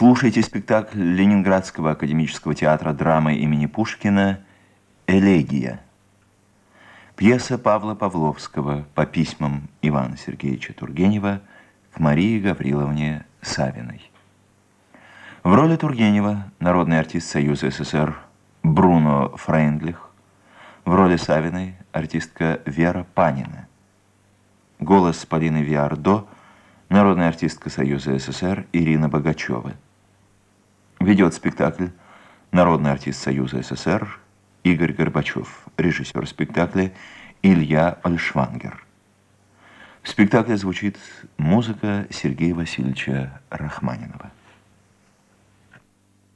Слушайте спектакль Ленинградского академического театра драмы имени Пушкина «Элегия». Пьеса Павла Павловского по письмам Ивана Сергеевича Тургенева к Марии Гавриловне Савиной. В роли Тургенева народный артист Союза СССР Бруно Фрейндлих, в роли Савиной артистка Вера Панина. Голос Полины Виардо – народная артистка Союза СССР Ирина Богачева. Ведет спектакль народный артист Союза СССР Игорь Горбачев, режиссер спектакля Илья Ольшвангер. В спектакле звучит музыка Сергея Васильевича Рахманинова.